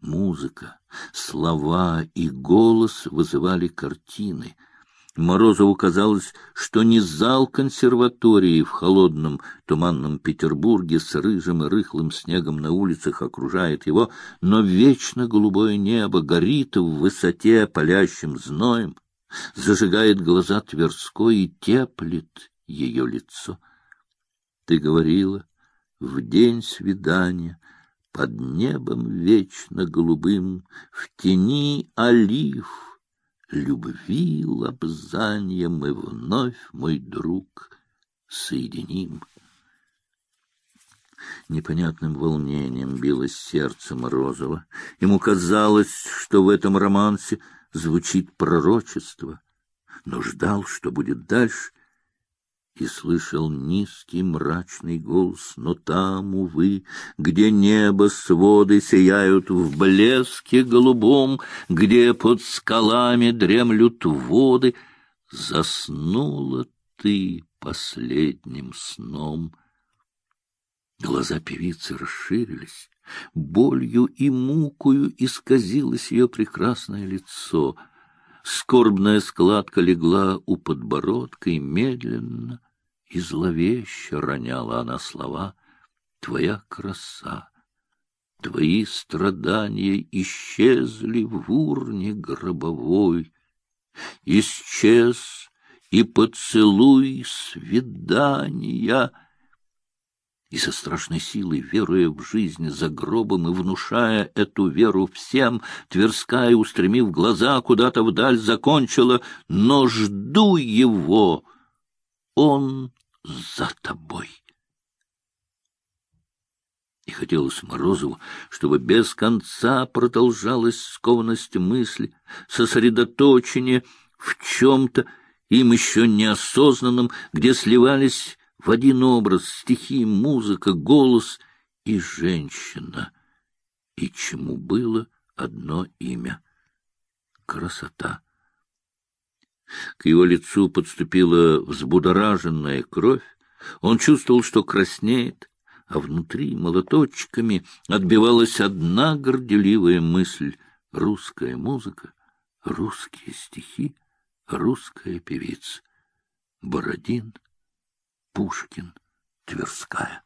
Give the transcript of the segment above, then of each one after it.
Музыка, слова и голос вызывали картины. Морозову казалось, что не зал консерватории в холодном туманном Петербурге с рыжим и рыхлым снегом на улицах окружает его, но вечно голубое небо горит в высоте палящим зноем, зажигает глаза Тверской и теплит ее лицо. Ты говорила, в день свидания — под небом вечно голубым, в тени олив, любви лобзанье мы вновь, мой друг, соединим. Непонятным волнением билось сердце Морозова. Ему казалось, что в этом романсе звучит пророчество, но ждал, что будет дальше, и слышал низкий мрачный голос, но там, увы, где небо своды сияют в блеске голубом, где под скалами дремлют воды, заснула ты последним сном. Глаза певицы расширились, болью и мукою исказилось ее прекрасное лицо — Скорбная складка легла у подбородка и медленно, и зловеще роняла она слова «Твоя краса, твои страдания исчезли в урне гробовой, исчез и поцелуй свидания». И со страшной силой, веруя в жизнь за гробом и внушая эту веру всем, Тверская, устремив глаза куда-то вдаль, закончила «Но жду его, он за тобой. И хотелось Морозову, чтобы без конца продолжалась скованность мысли, сосредоточение в чем-то, им еще неосознанном, где сливались в один образ стихи, музыка, голос и женщина, и чему было одно имя — красота. К его лицу подступила взбудораженная кровь. Он чувствовал, что краснеет, а внутри молоточками отбивалась одна горделивая мысль — русская музыка, русские стихи, русская певица. Бородин, Пушкин, Тверская.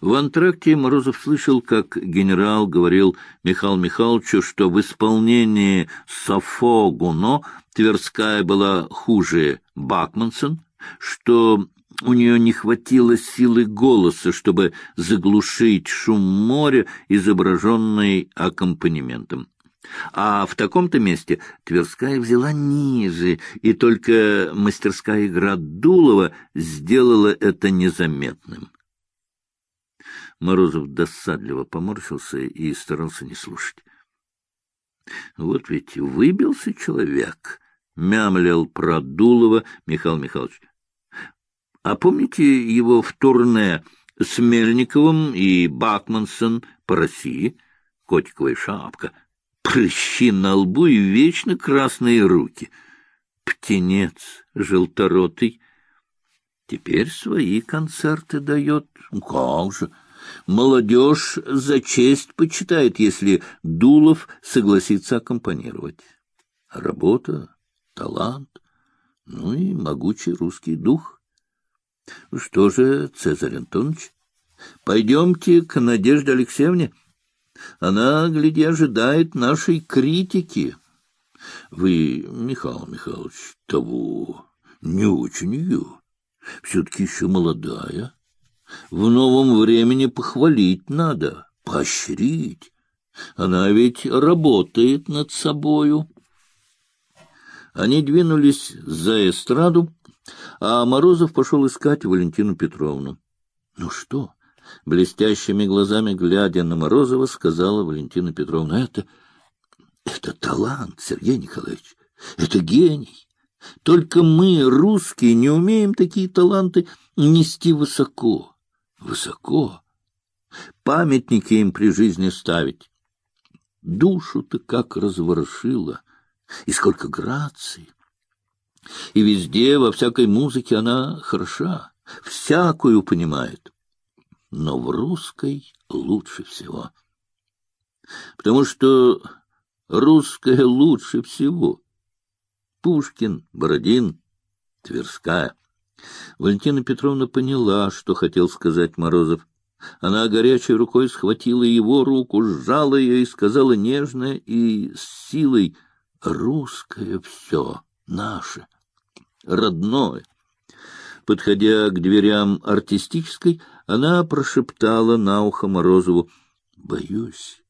В антракте Морозов слышал, как генерал говорил Михаилу Михайловичу, что в исполнении Сафо Гуно Тверская была хуже Бакмансон, что у нее не хватило силы голоса, чтобы заглушить шум моря, изображенный аккомпанементом. А в таком-то месте Тверская взяла ниже, и только мастерская игра Дулова сделала это незаметным. Морозов досадливо поморщился и старался не слушать. Вот ведь выбился человек, мямлил про Дулова Михаил Михайлович. А помните его в турне с Мельниковым и Бакмансон по России? Котиковая шапка, прыщи на лбу и вечно красные руки. Птенец желторотый. Теперь свои концерты дает. Ну, как же! Молодежь за честь почитает, если Дулов согласится аккомпанировать. Работа, талант, ну и могучий русский дух. Что же, Цезарь Антонович, пойдемте к Надежде Алексеевне. Она, гляди, ожидает нашей критики. Вы, Михаил Михайлович, того не очень ее. Все-таки еще молодая. В новом времени похвалить надо, поощрить. Она ведь работает над собою. Они двинулись за эстраду, а Морозов пошел искать Валентину Петровну. — Ну что? — блестящими глазами глядя на Морозова, сказала Валентина Петровна. — Это... это талант, Сергей Николаевич. Это гений. Только мы, русские, не умеем такие таланты нести высоко высоко. Памятники им при жизни ставить. Душу-то как разворошила, и сколько грации. И везде, во всякой музыке она хороша, всякую понимает. Но в русской лучше всего. Потому что русская лучше всего. Пушкин, Бородин, Тверская. Валентина Петровна поняла, что хотел сказать Морозов. Она горячей рукой схватила его руку, сжала ее и сказала нежно и с силой «Русское все наше, родное». Подходя к дверям артистической, она прошептала на ухо Морозову «Боюсь».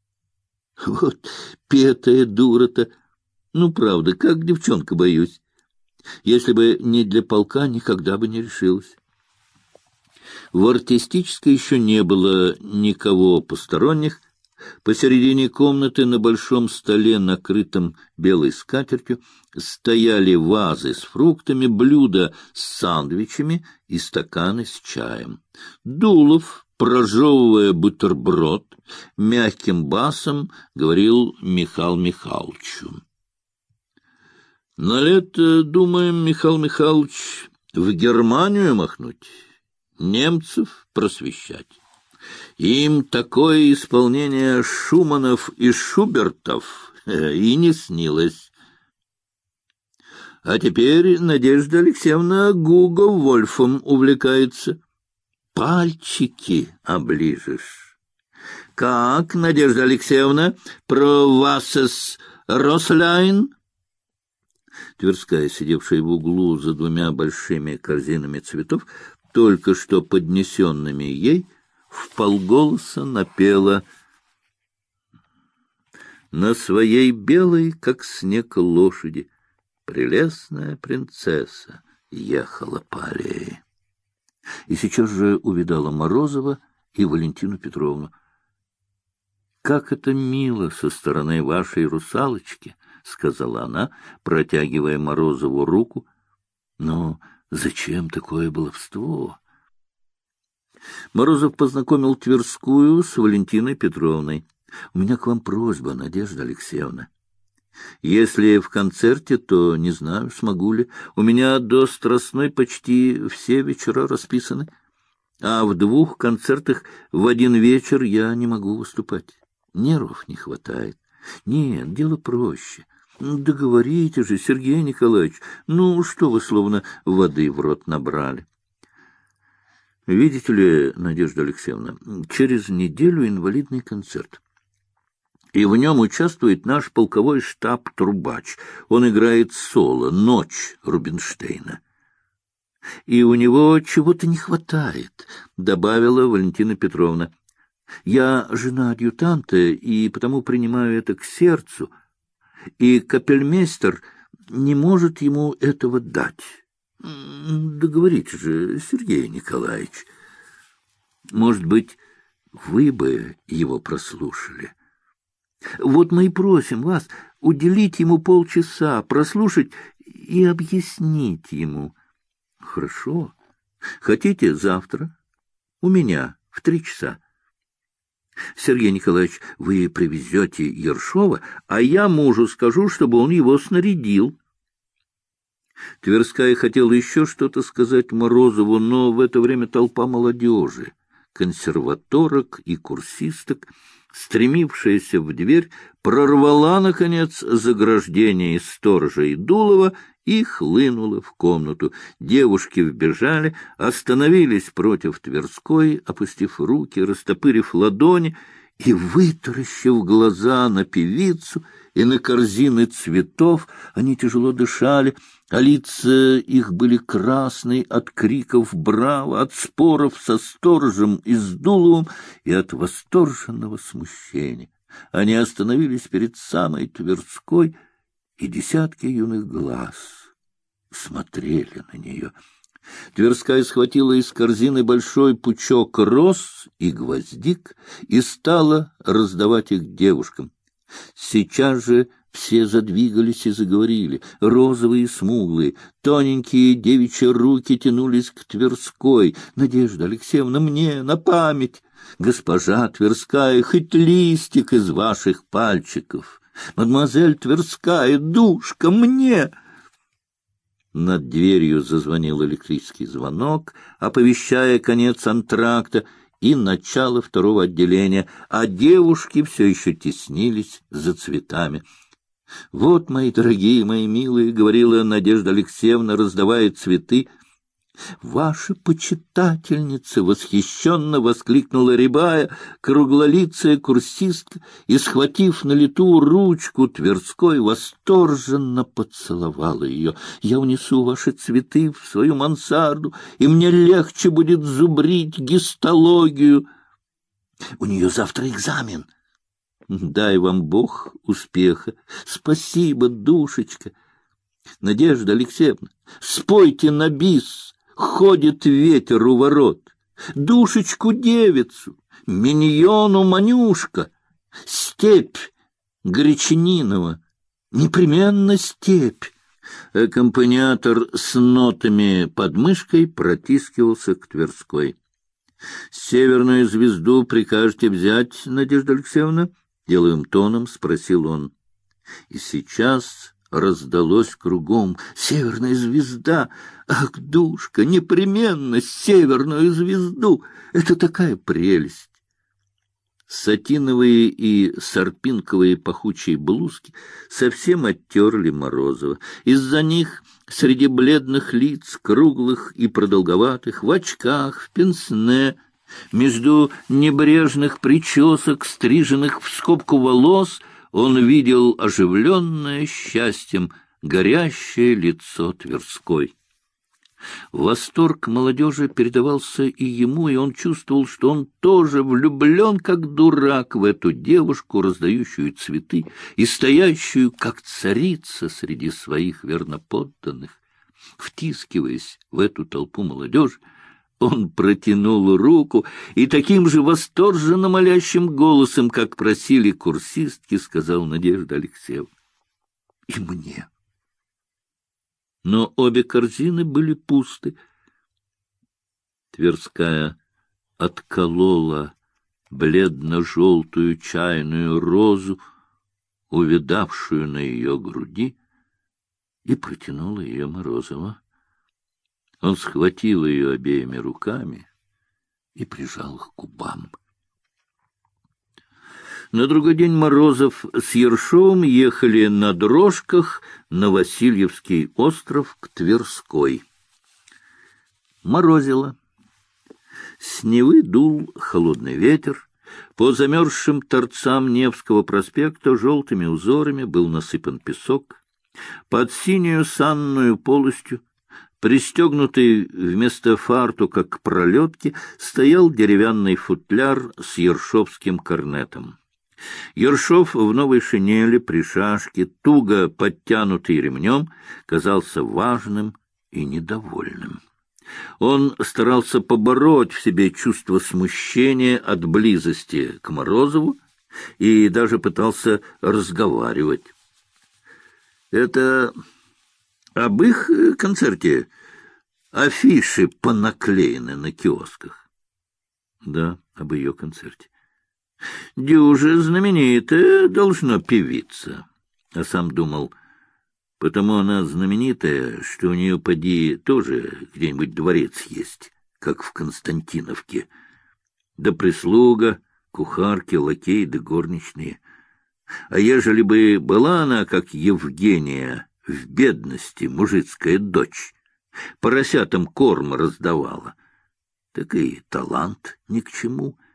Вот петая дура-то. Ну, правда, как девчонка боюсь. Если бы не для полка, никогда бы не решилась. В артистической еще не было никого посторонних. Посередине комнаты на большом столе, накрытом белой скатертью, стояли вазы с фруктами, блюда с сандвичами и стаканы с чаем. Дулов, прожевывая бутерброд, мягким басом говорил Михаил Михайловичу. На лето, думаем, Михаил Михайлович, в Германию махнуть немцев просвещать. Им такое исполнение Шуманов и Шубертов э, и не снилось. А теперь Надежда Алексеевна Гуго Вольфом увлекается. Пальчики оближешь. Как, Надежда Алексеевна, про вас с Росляйн? Тверская, сидевшая в углу за двумя большими корзинами цветов, только что поднесенными ей, в полголоса напела «На своей белой, как снег, лошади прелестная принцесса ехала по аллее». И сейчас же увидала Морозова и Валентину Петровну. «Как это мило со стороны вашей русалочки!» — сказала она, протягивая Морозову руку. «Но Зачем такое баловство? Морозов познакомил Тверскую с Валентиной Петровной. У меня к вам просьба, Надежда Алексеевна. Если в концерте, то не знаю, смогу ли. У меня до Страстной почти все вечера расписаны, а в двух концертах в один вечер я не могу выступать. Нервов не хватает. Нет, дело проще — договорите же, Сергей Николаевич. Ну, что вы словно воды в рот набрали? Видите ли, Надежда Алексеевна, через неделю инвалидный концерт. И в нем участвует наш полковой штаб Трубач. Он играет соло «Ночь» Рубинштейна. И у него чего-то не хватает, добавила Валентина Петровна. Я жена адъютанта и потому принимаю это к сердцу — и капельмейстер не может ему этого дать. Договорите же, Сергей Николаевич. Может быть, вы бы его прослушали. Вот мы и просим вас уделить ему полчаса, прослушать и объяснить ему. Хорошо. Хотите завтра? У меня в три часа. Сергей Николаевич, вы привезете Ершова, а я мужу скажу, чтобы он его снарядил. Тверская хотела еще что-то сказать Морозову, но в это время толпа молодежи, консерваторок и курсисток, стремившаяся в дверь, прорвала, наконец, заграждение из сторожа и Дулова и хлынула в комнату. Девушки вбежали, остановились против Тверской, опустив руки, растопырив ладони и, вытаращив глаза на певицу и на корзины цветов, они тяжело дышали, а лица их были красные от криков «Браво!», от споров со сторожем и с Дуловым и от восторженного смущения. Они остановились перед самой Тверской, и десятки юных глаз смотрели на нее. Тверская схватила из корзины большой пучок роз и гвоздик и стала раздавать их девушкам. Сейчас же все задвигались и заговорили, розовые и смуглые, тоненькие девичьи руки тянулись к Тверской. «Надежда Алексеевна, мне на память! Госпожа Тверская, хоть листик из ваших пальчиков! Мадемуазель Тверская, душка, мне!» Над дверью зазвонил электрический звонок, оповещая конец антракта, и начало второго отделения, а девушки все еще теснились за цветами. — Вот, мои дорогие, мои милые, — говорила Надежда Алексеевна, раздавая цветы, Ваша почитательница! — восхищенно воскликнула Рябая, круглолицая курсистка, и, схватив на лету ручку Тверской, восторженно поцеловала ее. — Я унесу ваши цветы в свою мансарду, и мне легче будет зубрить гистологию. У нее завтра экзамен. Дай вам Бог успеха. Спасибо, душечка. Надежда Алексеевна, спойте на бис ходит ветер у ворот, душечку девицу, миньону Манюшка, степь Гречанинова, непременно степь. Аккомпаниатор с нотами под мышкой протискивался к Тверской. — Северную звезду прикажете взять, Надежда Алексеевна? — деловым тоном спросил он. И сейчас раздалось кругом. «Северная звезда! Ах, душка, непременно северную звезду! Это такая прелесть!» Сатиновые и сарпинковые пахучие блузки совсем оттерли Морозова. Из-за них среди бледных лиц, круглых и продолговатых, в очках, в пенсне, между небрежных причесок, стриженных в скобку волос — он видел оживленное счастьем горящее лицо Тверской. Восторг молодежи передавался и ему, и он чувствовал, что он тоже влюблен, как дурак, в эту девушку, раздающую цветы и стоящую, как царица среди своих верноподданных. Втискиваясь в эту толпу молодежи, он протянул руку и таким же восторженно молящим голосом, как просили курсистки, сказал Надежда Алексеевна. — И мне. Но обе корзины были пусты. Тверская отколола бледно-желтую чайную розу, увидавшую на ее груди, и протянула ее Морозова. Он схватил ее обеими руками и прижал их к губам. На другой день Морозов с Ершовым ехали на дрожках на Васильевский остров к Тверской. Морозило. С Невы дул холодный ветер. По замерзшим торцам Невского проспекта желтыми узорами был насыпан песок. Под синюю санную полостью Пристегнутый вместо фартука к пролетке стоял деревянный футляр с ершовским корнетом. Ершов в новой шинели при шашке, туго подтянутый ремнем, казался важным и недовольным. Он старался побороть в себе чувство смущения от близости к Морозову и даже пытался разговаривать. Это об их э, концерте афиши понаклеены на киосках. Да, об ее концерте. Дюже знаменитая должна певица. А сам думал, потому она знаменитая, что у нее, поди, тоже где-нибудь дворец есть, как в Константиновке. Да прислуга, кухарки, лакей да горничные. А ежели бы была она, как Евгения, в бедности мужицкая дочь, поросятам корм раздавала. Так и талант ни к чему —